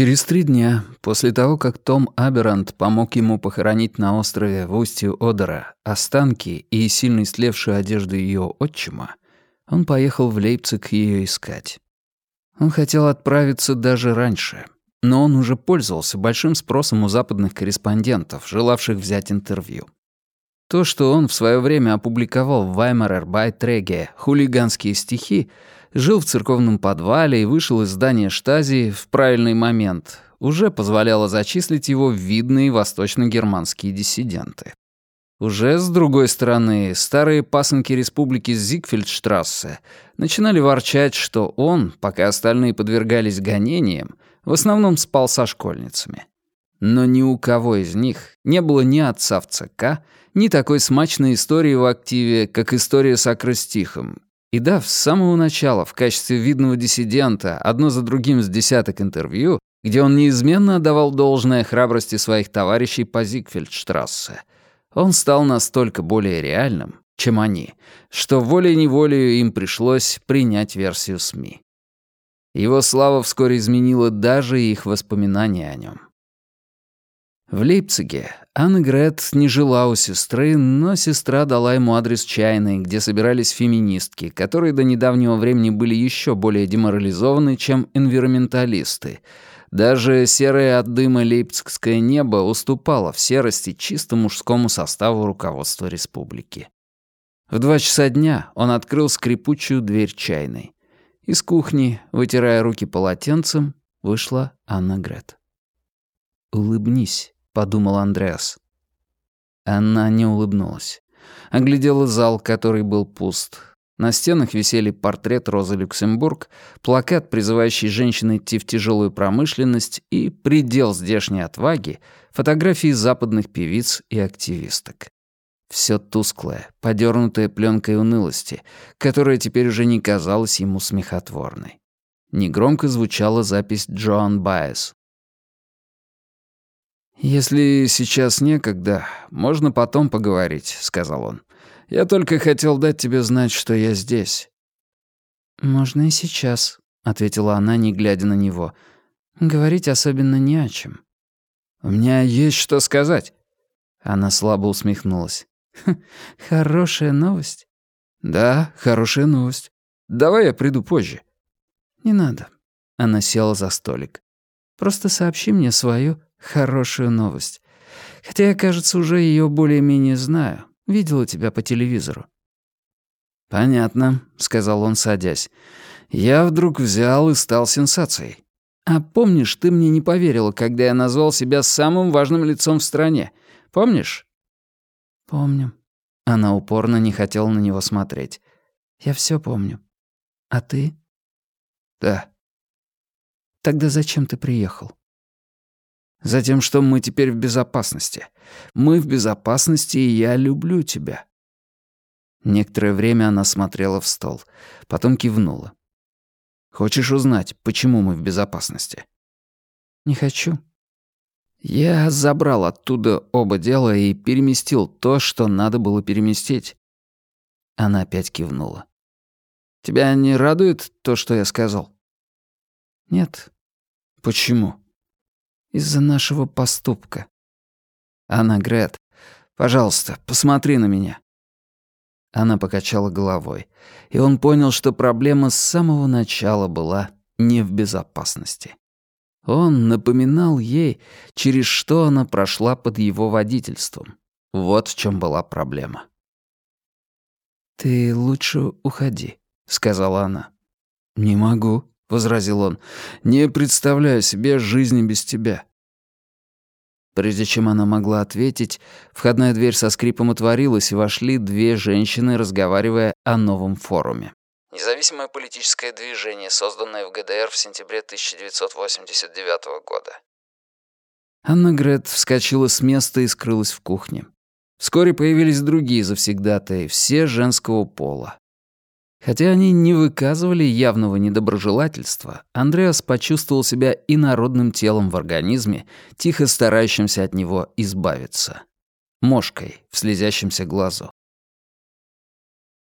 Через три дня, после того, как Том Аберант помог ему похоронить на острове в устье Одера останки и сильно истлевшую одежду ее отчима, он поехал в Лейпциг ее искать. Он хотел отправиться даже раньше, но он уже пользовался большим спросом у западных корреспондентов, желавших взять интервью. То, что он в свое время опубликовал в Ваймарер Байтреге хулиганские стихи, жил в церковном подвале и вышел из здания штази в правильный момент, уже позволяло зачислить его в видные восточно-германские диссиденты. Уже, с другой стороны, старые пасынки республики Зигфельдштрассе начинали ворчать, что он, пока остальные подвергались гонениям, в основном спал со школьницами. Но ни у кого из них не было ни отца в ЦК, ни такой смачной истории в активе, как история с акростихом, и дав с самого начала в качестве видного диссидента одно за другим с десяток интервью, где он неизменно отдавал должное храбрости своих товарищей по Зигфельдштрассе, он стал настолько более реальным, чем они, что волей-неволею им пришлось принять версию СМИ. Его слава вскоре изменила даже их воспоминания о нем. В Лейпциге Анна Грет не жила у сестры, но сестра дала ему адрес чайной, где собирались феминистки, которые до недавнего времени были еще более деморализованы, чем энвиронменталисты. Даже серое от дыма лейпцигское небо уступало в серости чисто мужскому составу руководства республики. В два часа дня он открыл скрипучую дверь чайной. Из кухни, вытирая руки полотенцем, вышла Анна Грет. «Улыбнись», — подумал Андреас. Она не улыбнулась. Оглядела зал, который был пуст. На стенах висели портрет Розы Люксембург, плакат, призывающий женщин идти в тяжелую промышленность, и предел здешней отваги — фотографии западных певиц и активисток. Все тусклое, подернутое пленкой унылости, которая теперь уже не казалась ему смехотворной. Негромко звучала запись Джоан Байес, «Если сейчас некогда, можно потом поговорить», — сказал он. «Я только хотел дать тебе знать, что я здесь». «Можно и сейчас», — ответила она, не глядя на него. «Говорить особенно не о чем». «У меня есть что сказать». Она слабо усмехнулась. «Хорошая новость». «Да, хорошая новость. Давай я приду позже». «Не надо». Она села за столик. «Просто сообщи мне свою Хорошая новость. Хотя я, кажется, уже ее более-менее знаю. Видела тебя по телевизору. «Понятно», — сказал он, садясь. «Я вдруг взял и стал сенсацией. А помнишь, ты мне не поверила, когда я назвал себя самым важным лицом в стране? Помнишь?» «Помню». Она упорно не хотела на него смотреть. «Я все помню. А ты?» «Да». «Тогда зачем ты приехал?» Затем, что мы теперь в безопасности. Мы в безопасности, и я люблю тебя». Некоторое время она смотрела в стол, потом кивнула. «Хочешь узнать, почему мы в безопасности?» «Не хочу». Я забрал оттуда оба дела и переместил то, что надо было переместить. Она опять кивнула. «Тебя не радует то, что я сказал?» «Нет». «Почему?» Из-за нашего поступка. Анна Грет, пожалуйста, посмотри на меня. Она покачала головой, и он понял, что проблема с самого начала была не в безопасности. Он напоминал ей, через что она прошла под его водительством. Вот в чем была проблема. «Ты лучше уходи», — сказала она. «Не могу», — возразил он. «Не представляю себе жизни без тебя». Прежде чем она могла ответить, входная дверь со скрипом отворилась, и вошли две женщины, разговаривая о новом форуме. Независимое политическое движение, созданное в ГДР в сентябре 1989 года. Анна Грет вскочила с места и скрылась в кухне. Вскоре появились другие завсегдатаи, все женского пола. Хотя они не выказывали явного недоброжелательства, Андреас почувствовал себя инородным телом в организме, тихо старающимся от него избавиться. Мошкой в слезящемся глазу.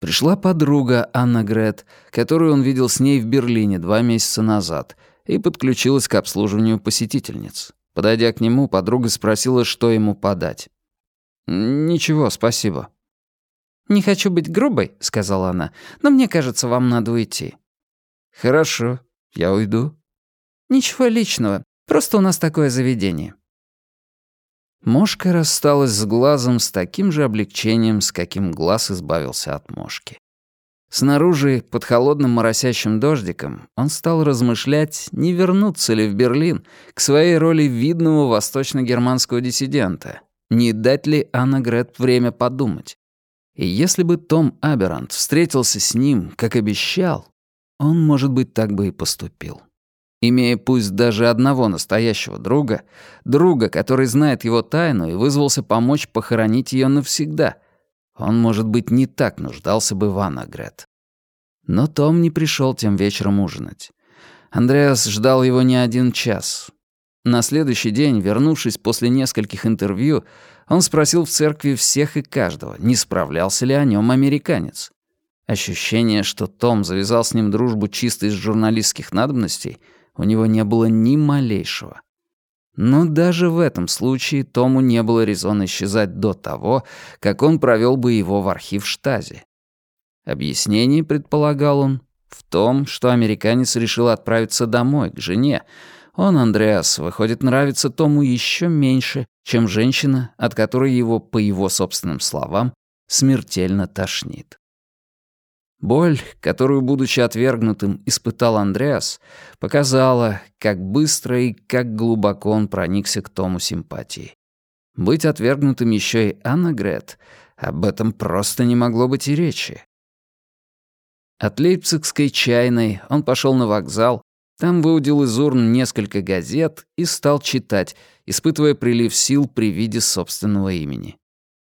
Пришла подруга Анна Грет, которую он видел с ней в Берлине два месяца назад, и подключилась к обслуживанию посетительниц. Подойдя к нему, подруга спросила, что ему подать. «Ничего, спасибо». «Не хочу быть грубой», — сказала она, «но мне кажется, вам надо уйти». «Хорошо, я уйду». «Ничего личного, просто у нас такое заведение». Мошка рассталась с глазом с таким же облегчением, с каким глаз избавился от мошки. Снаружи, под холодным моросящим дождиком, он стал размышлять, не вернуться ли в Берлин к своей роли видного восточно-германского диссидента, не дать ли Анна Грет время подумать. И если бы Том Аберант встретился с ним, как обещал, он, может быть, так бы и поступил. Имея пусть даже одного настоящего друга, друга, который знает его тайну и вызвался помочь похоронить ее навсегда, он, может быть, не так нуждался бы в Аннагрет. Но Том не пришел тем вечером ужинать. Андреас ждал его не один час. На следующий день, вернувшись после нескольких интервью, он спросил в церкви всех и каждого, не справлялся ли о нем американец. Ощущение, что Том завязал с ним дружбу чисто из журналистских надобностей — у него не было ни малейшего. Но даже в этом случае Тому не было резона исчезать до того, как он провел бы его в архив штази. Объяснение, предполагал он, в том, что американец решил отправиться домой, к жене. Он, Андреас, выходит, нравится Тому еще меньше, чем женщина, от которой его, по его собственным словам, смертельно тошнит. Боль, которую, будучи отвергнутым, испытал Андреас, показала, как быстро и как глубоко он проникся к Тому симпатии. Быть отвергнутым еще и Анна Грет, об этом просто не могло быть и речи. От Лейпцигской чайной он пошел на вокзал, там выудил из урн несколько газет и стал читать, испытывая прилив сил при виде собственного имени.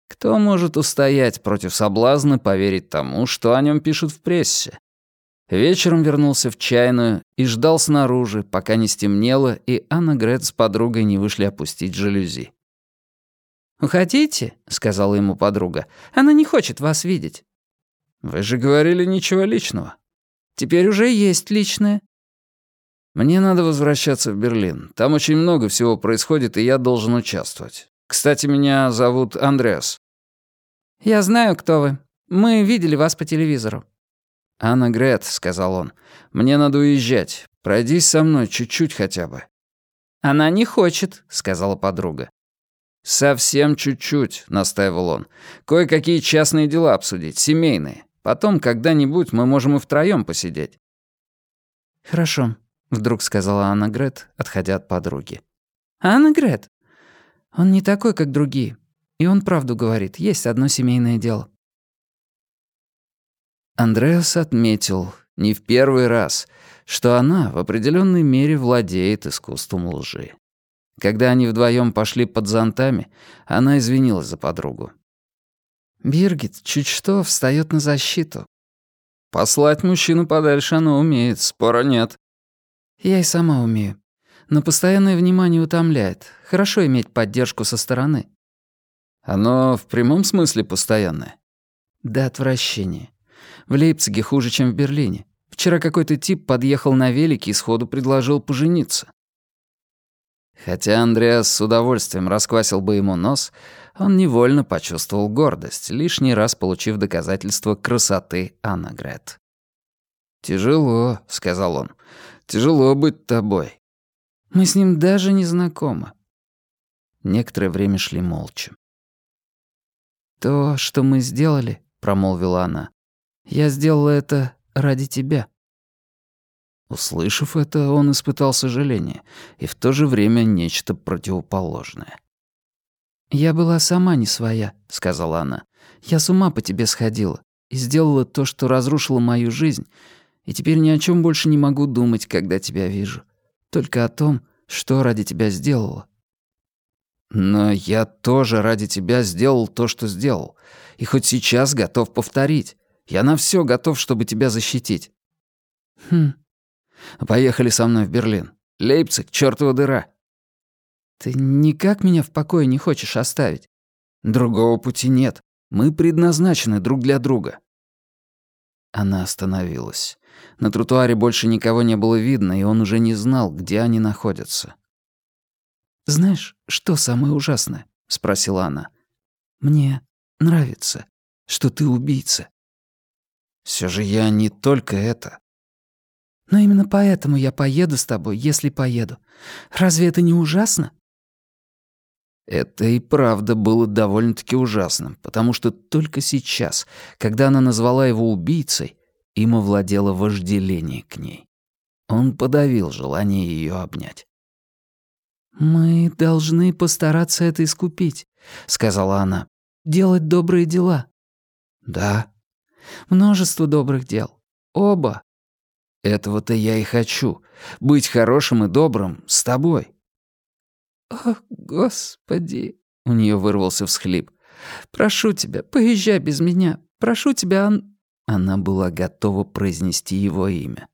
Кто может устоять против соблазна поверить тому, что о нем пишут в прессе? Вечером вернулся в чайную и ждал снаружи, пока не стемнело, и Анна Грет с подругой не вышли опустить жалюзи. «Уходите», — сказала ему подруга. «Она не хочет вас видеть». «Вы же говорили ничего личного». «Теперь уже есть личное». «Мне надо возвращаться в Берлин. Там очень много всего происходит, и я должен участвовать. Кстати, меня зовут Андреас». «Я знаю, кто вы. Мы видели вас по телевизору». «Анна Грет», — сказал он, — «мне надо уезжать. Пройдись со мной чуть-чуть хотя бы». «Она не хочет», — сказала подруга. «Совсем чуть-чуть», — настаивал он. «Кое-какие частные дела обсудить, семейные. Потом когда-нибудь мы можем и втроём посидеть». «Хорошо», — вдруг сказала Анна Грет, отходя от подруги. «Анна Грет, он не такой, как другие. И он правду говорит, есть одно семейное дело. Андреас отметил, не в первый раз, что она в определенной мере владеет искусством лжи. Когда они вдвоем пошли под зонтами, она извинилась за подругу. «Биргит чуть что встает на защиту». «Послать мужчину подальше она умеет, спора нет». «Я и сама умею. Но постоянное внимание утомляет. Хорошо иметь поддержку со стороны. Оно в прямом смысле постоянное? До отвращения. В Лейпциге хуже, чем в Берлине. Вчера какой-то тип подъехал на велике и сходу предложил пожениться. Хотя Андреас с удовольствием расквасил бы ему нос, он невольно почувствовал гордость, лишний раз получив доказательство красоты Аннагрет. «Тяжело», — сказал он, — «тяжело быть тобой. Мы с ним даже не знакомы». Некоторое время шли молча. «То, что мы сделали», — промолвила она, — «я сделала это ради тебя». Услышав это, он испытал сожаление и в то же время нечто противоположное. «Я была сама не своя», — сказала она. «Я с ума по тебе сходила и сделала то, что разрушило мою жизнь, и теперь ни о чем больше не могу думать, когда тебя вижу только о том, что ради тебя сделала. Но я тоже ради тебя сделал то, что сделал. И хоть сейчас готов повторить. Я на все готов, чтобы тебя защитить. Хм. Поехали со мной в Берлин. Лейпциг, чёртова дыра. Ты никак меня в покое не хочешь оставить? Другого пути нет. Мы предназначены друг для друга. Она остановилась. На тротуаре больше никого не было видно, и он уже не знал, где они находятся. «Знаешь, что самое ужасное?» — спросила она. «Мне нравится, что ты убийца». Все же я не только это. Но именно поэтому я поеду с тобой, если поеду. Разве это не ужасно? Это и правда было довольно-таки ужасным, потому что только сейчас, когда она назвала его убийцей, им овладело вожделение к ней. Он подавил желание ее обнять. «Мы должны постараться это искупить», — сказала она. «Делать добрые дела». «Да». «Множество добрых дел. Оба». «Этого-то я и хочу. Быть хорошим и добрым с тобой». «О, Господи!» — у нее вырвался всхлип. «Прошу тебя, поезжай без меня. Прошу тебя, Ан...» Она была готова произнести его имя.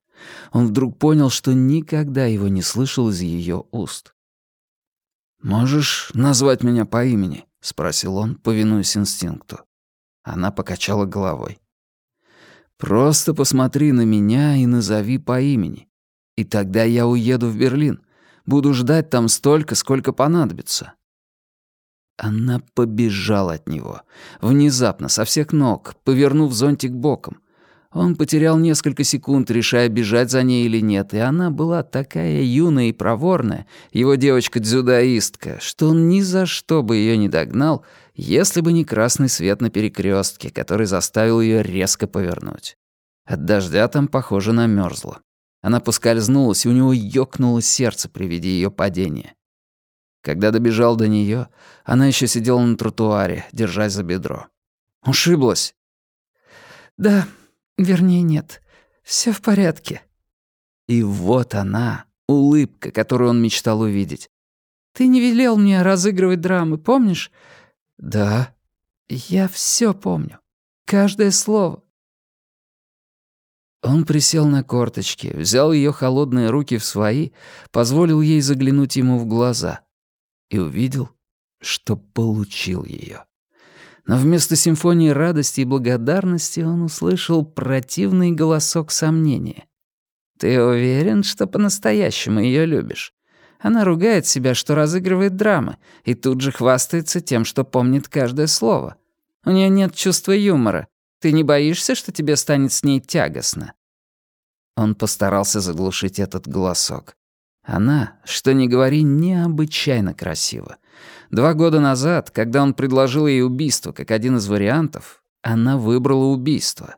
Он вдруг понял, что никогда его не слышал из ее уст. «Можешь назвать меня по имени?» — спросил он, повинуясь инстинкту. Она покачала головой. «Просто посмотри на меня и назови по имени. И тогда я уеду в Берлин. Буду ждать там столько, сколько понадобится». Она побежала от него. Внезапно, со всех ног, повернув зонтик боком. Он потерял несколько секунд, решая, бежать за ней или нет, и она была такая юная и проворная, его девочка-дзюдоистка, что он ни за что бы ее не догнал, если бы не красный свет на перекрестке, который заставил ее резко повернуть. От дождя там, похоже, намерзло. Она поскользнулась, и у него ёкнуло сердце при виде ее падения. Когда добежал до нее, она еще сидела на тротуаре, держась за бедро. «Ушиблась?» «Да, вернее, нет. Все в порядке». И вот она, улыбка, которую он мечтал увидеть. «Ты не велел мне разыгрывать драмы, помнишь?» «Да». «Я все помню. Каждое слово. Он присел на корточки, взял ее холодные руки в свои, позволил ей заглянуть ему в глаза и увидел, что получил ее. Но вместо симфонии радости и благодарности он услышал противный голосок сомнения. «Ты уверен, что по-настоящему ее любишь?» Она ругает себя, что разыгрывает драмы, и тут же хвастается тем, что помнит каждое слово. У нее нет чувства юмора, ты не боишься, что тебе станет с ней тягостно?» Он постарался заглушить этот голосок. Она, что ни говори, необычайно красива. Два года назад, когда он предложил ей убийство как один из вариантов, она выбрала убийство.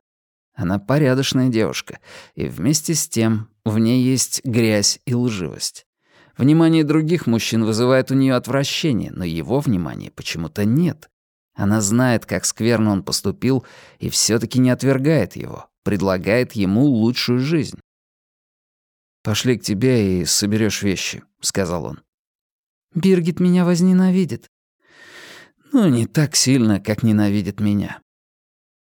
Она порядочная девушка, и вместе с тем в ней есть грязь и лживость. Внимание других мужчин вызывает у нее отвращение, но его внимания почему-то нет. Она знает, как скверно он поступил, и все таки не отвергает его, предлагает ему лучшую жизнь. «Пошли к тебе и соберешь вещи», — сказал он. «Биргит меня возненавидит». «Ну, не так сильно, как ненавидит меня.